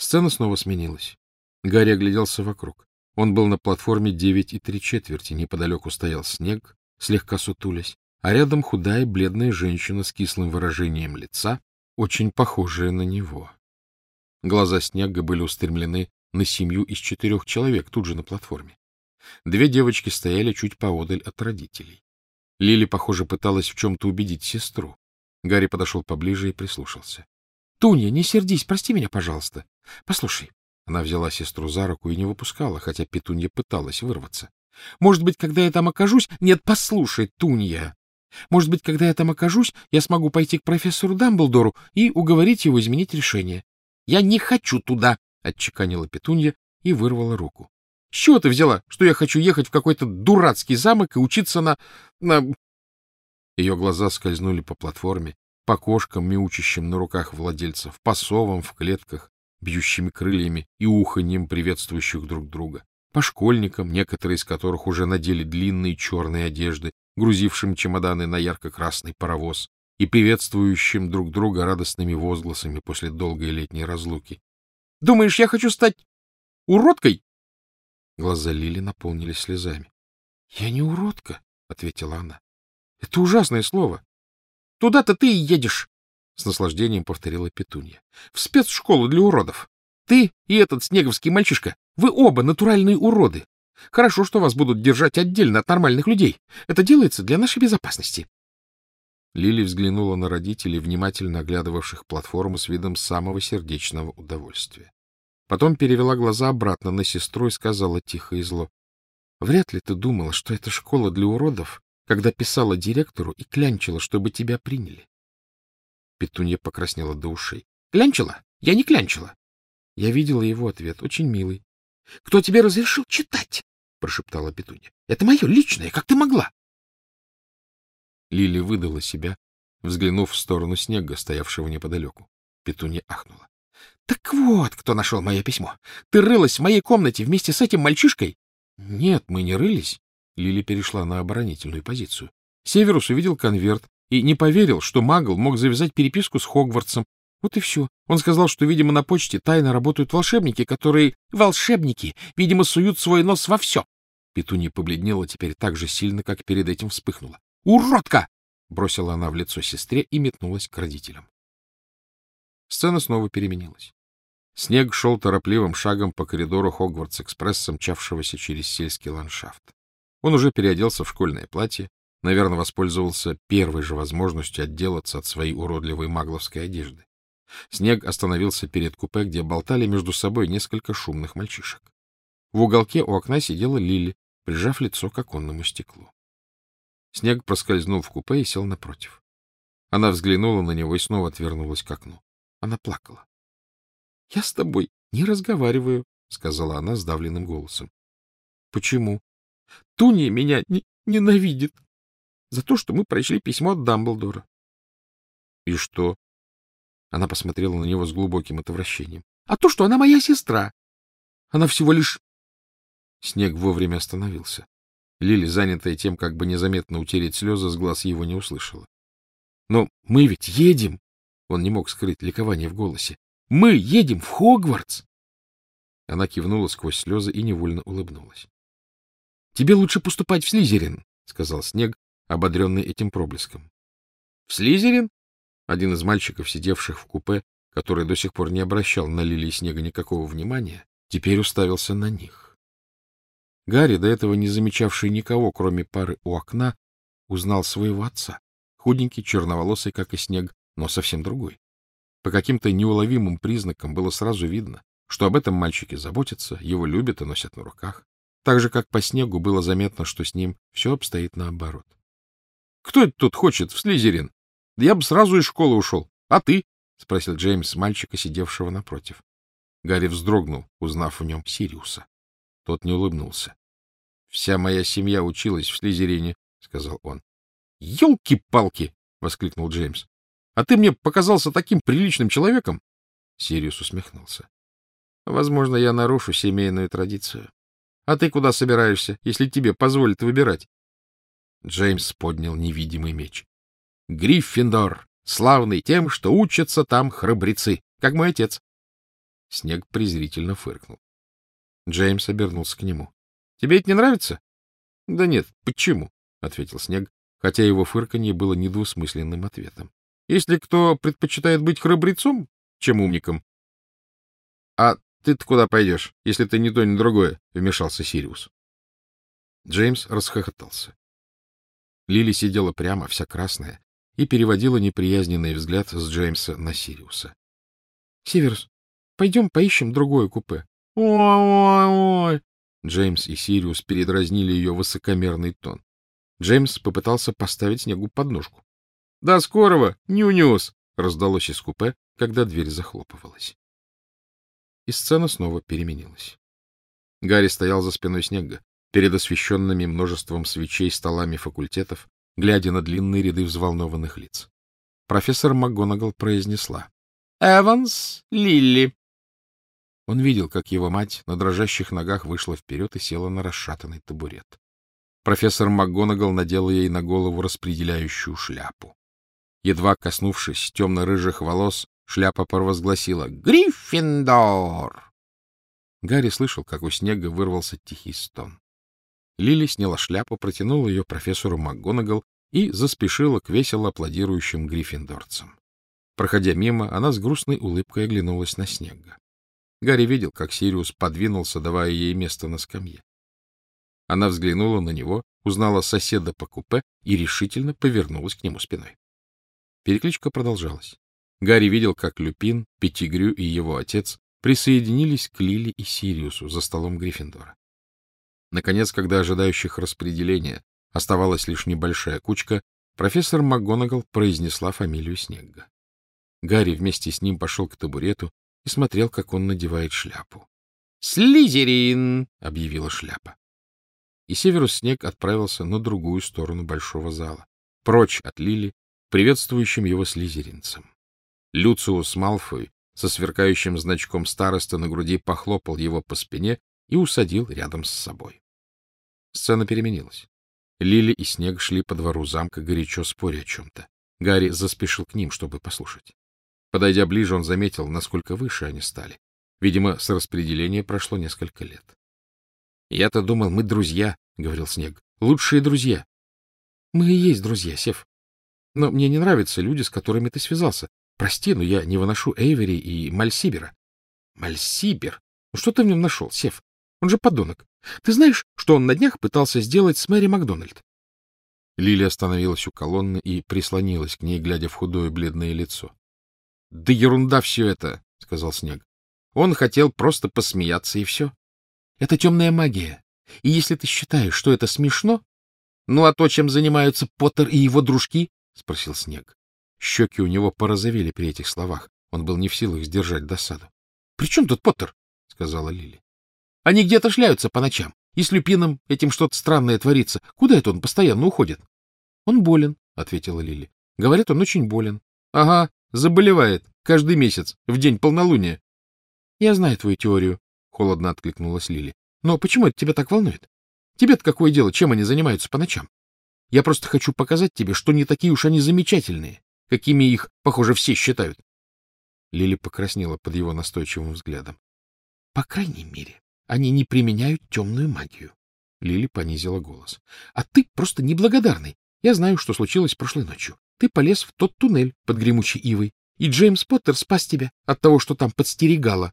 Сцена снова сменилась. Гарри огляделся вокруг. Он был на платформе девять и три четверти. Неподалеку стоял снег, слегка сутулясь, а рядом худая бледная женщина с кислым выражением лица, очень похожая на него. Глаза снега были устремлены на семью из четырех человек тут же на платформе. Две девочки стояли чуть поодаль от родителей. Лили, похоже, пыталась в чем-то убедить сестру. Гарри подошел поближе и прислушался. — Тунья, не сердись, прости меня, пожалуйста. Послушай. Она взяла сестру за руку и не выпускала, хотя Петунья пыталась вырваться. — Может быть, когда я там окажусь... Нет, послушай, Тунья. Может быть, когда я там окажусь, я смогу пойти к профессору Дамблдору и уговорить его изменить решение. Я не хочу туда, — отчеканила Петунья и вырвала руку. — С чего ты взяла, что я хочу ехать в какой-то дурацкий замок и учиться на... на... Ее глаза скользнули по платформе, по кошкам, мяучащим на руках владельцев, по совам в клетках, бьющими крыльями и уханьем приветствующих друг друга, по школьникам, некоторые из которых уже надели длинные черные одежды, грузившим чемоданы на ярко-красный паровоз, и приветствующим друг друга радостными возгласами после долгой летней разлуки. — Думаешь, я хочу стать уродкой? Глаза Лили наполнились слезами. — Я не уродка, — ответила она. — Это ужасное слово. — Туда-то ты и едешь, — с наслаждением повторила Петунья. — В спецшколу для уродов. Ты и этот снеговский мальчишка, вы оба натуральные уроды. Хорошо, что вас будут держать отдельно от нормальных людей. Это делается для нашей безопасности. Лили взглянула на родителей, внимательно оглядывавших платформу с видом самого сердечного удовольствия. Потом перевела глаза обратно на сестру и сказала тихо и зло. — Вряд ли ты думала, что это школа для уродов, когда писала директору и клянчила, чтобы тебя приняли. Петунья покраснела до ушей. — Клянчила? Я не клянчила. Я видела его ответ, очень милый. — Кто тебе разрешил читать? — прошептала Петунья. — Это мое личное, как ты могла? Лили выдала себя, взглянув в сторону снега, стоявшего неподалеку. Петунья ахнула. — Так вот, кто нашел мое письмо. Ты рылась в моей комнате вместе с этим мальчишкой? — Нет, мы не рылись. Лили перешла на оборонительную позицию. Северус увидел конверт и не поверил, что Магл мог завязать переписку с Хогвартсом. Вот и все. Он сказал, что, видимо, на почте тайно работают волшебники, которые... Волшебники! Видимо, суют свой нос во все. Петунья побледнела теперь так же сильно, как перед этим вспыхнула. «Уродка!» — бросила она в лицо сестре и метнулась к родителям. Сцена снова переменилась. Снег шел торопливым шагом по коридору Хогвартс-экспресса, мчавшегося через сельский ландшафт. Он уже переоделся в школьное платье, наверное, воспользовался первой же возможностью отделаться от своей уродливой магловской одежды. Снег остановился перед купе, где болтали между собой несколько шумных мальчишек. В уголке у окна сидела Лили, прижав лицо к оконному стеклу. Снег проскользнул в купе и сел напротив. Она взглянула на него и снова отвернулась к окну. Она плакала. — Я с тобой не разговариваю, — сказала она сдавленным голосом. — Почему? — Туни меня не ненавидит за то, что мы прочли письмо от Дамблдора. — И что? Она посмотрела на него с глубоким отвращением. — А то, что она моя сестра. Она всего лишь... Снег вовремя остановился. Лили, занятая тем, как бы незаметно утереть слезы, с глаз его не услышала. — Но мы ведь едем! Он не мог скрыть ликование в голосе. — Мы едем в Хогвартс! Она кивнула сквозь слезы и невольно улыбнулась. — Тебе лучше поступать в Слизерин, — сказал Снег, ободренный этим проблеском. — В Слизерин? Один из мальчиков, сидевших в купе, который до сих пор не обращал на Лили и Снега никакого внимания, теперь уставился на них. Гарри, до этого не замечавший никого, кроме пары у окна, узнал своего отца. Худенький, черноволосый, как и снег, но совсем другой. По каким-то неуловимым признакам было сразу видно, что об этом мальчике заботятся, его любят и носят на руках. Так же, как по снегу, было заметно, что с ним все обстоит наоборот. — Кто это тут хочет в Слизерин? Да я бы сразу из школы ушел. А ты? — спросил Джеймс мальчика, сидевшего напротив. Гарри вздрогнул, узнав в нем Сириуса. Тот не улыбнулся. Вся моя семья училась в Слизерине, — сказал он. — Елки-палки! — воскликнул Джеймс. — А ты мне показался таким приличным человеком? Сириус усмехнулся. — Возможно, я нарушу семейную традицию. А ты куда собираешься, если тебе позволят выбирать? Джеймс поднял невидимый меч. — Гриффиндор, славный тем, что учатся там храбрецы, как мой отец. Снег презрительно фыркнул. Джеймс обернулся к нему. — Тебе это не нравится? — Да нет, почему? — ответил Снег, хотя его фырканье было недвусмысленным ответом. — Если кто предпочитает быть храбрецом, чем умником. — А ты-то куда пойдешь, если ты ни то, ни другое? — вмешался Сириус. Джеймс расхохотался. Лили сидела прямо, вся красная, и переводила неприязненный взгляд с Джеймса на Сириуса. — Сиверс, пойдем поищем другое купе. Ой-ой-ой! Джеймс и Сириус передразнили ее высокомерный тон. Джеймс попытался поставить снегу подножку. — До скорого! Ню-нюс! — раздалось из купе, когда дверь захлопывалась. И сцена снова переменилась. Гарри стоял за спиной снега, перед освещенными множеством свечей столами факультетов, глядя на длинные ряды взволнованных лиц. Профессор МакГонагал произнесла. — Эванс, Лилли. Он видел, как его мать на дрожащих ногах вышла вперед и села на расшатанный табурет. Профессор МакГонагал надела ей на голову распределяющую шляпу. Едва коснувшись темно-рыжих волос, шляпа провозгласила «Гриффиндор!». Гарри слышал, как у снега вырвался тихий стон. Лили сняла шляпу, протянула ее профессору МакГонагал и заспешила к весело аплодирующим гриффиндорцам. Проходя мимо, она с грустной улыбкой оглянулась на снега. Гарри видел, как Сириус подвинулся, давая ей место на скамье. Она взглянула на него, узнала соседа по купе и решительно повернулась к нему спиной. Перекличка продолжалась. Гарри видел, как Люпин, Петтигрю и его отец присоединились к Лили и Сириусу за столом Гриффиндора. Наконец, когда ожидающих распределения оставалась лишь небольшая кучка, профессор МакГонагал произнесла фамилию Снегга. Гарри вместе с ним пошел к табурету и смотрел, как он надевает шляпу. «Слизерин!» — объявила шляпа. И Северус Снег отправился на другую сторону большого зала, прочь от Лили, приветствующим его слизеринцем. Люциус Малфой со сверкающим значком староста на груди похлопал его по спине и усадил рядом с собой. Сцена переменилась. Лили и Снег шли по двору замка, горячо споря о чем-то. Гарри заспешил к ним, чтобы послушать. Подойдя ближе, он заметил, насколько выше они стали. Видимо, с распределения прошло несколько лет. — Я-то думал, мы друзья, — говорил Снег. — Лучшие друзья. — Мы и есть друзья, Сев. Но мне не нравятся люди, с которыми ты связался. Прости, но я не выношу Эйвери и Мальсибера. — Мальсибер? Ну что ты в нем нашел, Сев? Он же подонок. Ты знаешь, что он на днях пытался сделать с Мэри Макдональд? Лили остановилась у колонны и прислонилась к ней, глядя в худое бледное лицо. — Да ерунда все это, — сказал Снег. Он хотел просто посмеяться, и все. Это темная магия. И если ты считаешь, что это смешно... — Ну, а то, чем занимаются Поттер и его дружки? — спросил Снег. Щеки у него порозовели при этих словах. Он был не в силах сдержать досаду. — При чем тут Поттер? — сказала Лили. — Они где-то шляются по ночам. И с Люпином этим что-то странное творится. Куда это он постоянно уходит? — Он болен, — ответила Лили. — Говорят, он очень болен. — Ага, Заболевает каждый месяц, в день полнолуния. — Я знаю твою теорию, — холодно откликнулась Лили. — Но почему это тебя так волнует? Тебе-то какое дело, чем они занимаются по ночам? Я просто хочу показать тебе, что не такие уж они замечательные, какими их, похоже, все считают. Лили покраснела под его настойчивым взглядом. — По крайней мере, они не применяют темную магию. Лили понизила голос. — А ты просто неблагодарный. Я знаю, что случилось прошлой ночью. Ты полез в тот туннель под гремучей ивой, и Джеймс Поттер спас тебя от того, что там подстерегало.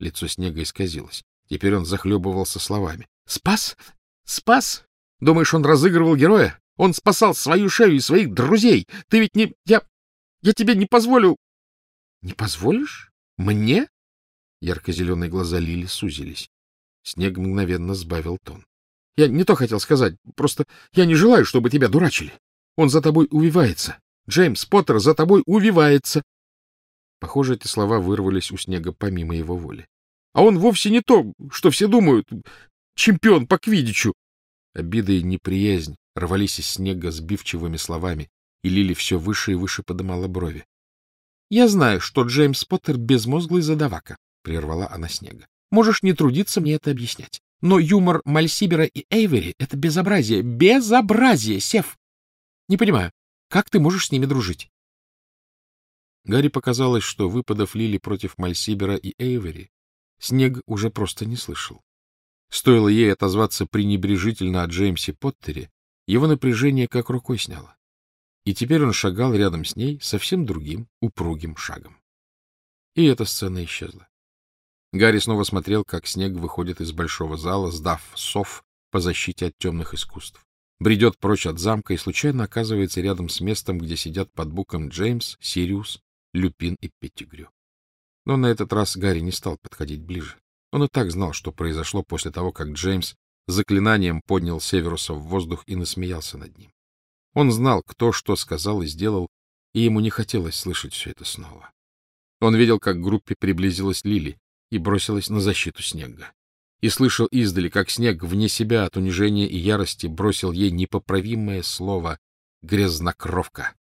Лицо Снега исказилось. Теперь он захлебывался словами. — Спас? Спас? Думаешь, он разыгрывал героя? Он спасал свою шею и своих друзей. Ты ведь не... Я... Я тебе не позволю... — Не позволишь? Мне? Ярко-зеленые глаза Лили сузились. Снег мгновенно сбавил тон. — Я не то хотел сказать. Просто я не желаю, чтобы тебя дурачили. Он за тобой увивается. Джеймс Поттер за тобой увивается. Похоже, эти слова вырвались у Снега помимо его воли. А он вовсе не то, что все думают. Чемпион по квидичу. Обида и неприязнь рвались из Снега сбивчивыми словами, и Лили все выше и выше подымала брови. — Я знаю, что Джеймс Поттер безмозглый задавака, — прервала она Снега. — Можешь не трудиться мне это объяснять. Но юмор Мальсибера и Эйвери — это безобразие. Безобразие, Сев! Не понимаю, как ты можешь с ними дружить? Гарри показалось, что выпадов Лили против Мальсибера и Эйвери Снег уже просто не слышал. Стоило ей отозваться пренебрежительно о Джеймсе Поттере, его напряжение как рукой сняло. И теперь он шагал рядом с ней совсем другим, упругим шагом. И эта сцена исчезла. Гарри снова смотрел, как снег выходит из большого зала, сдав сов по защите от темных искусств. Бредет прочь от замка и случайно оказывается рядом с местом, где сидят под буком Джеймс, Сириус, Люпин и Петтигрю. Но на этот раз Гарри не стал подходить ближе. Он и так знал, что произошло после того, как Джеймс заклинанием поднял Северуса в воздух и насмеялся над ним. Он знал, кто что сказал и сделал, и ему не хотелось слышать все это снова. Он видел, как к группе приблизилась Лили и бросилась на защиту Снега. И слышал издали, как Снег вне себя от унижения и ярости бросил ей непоправимое слово «грязнокровка».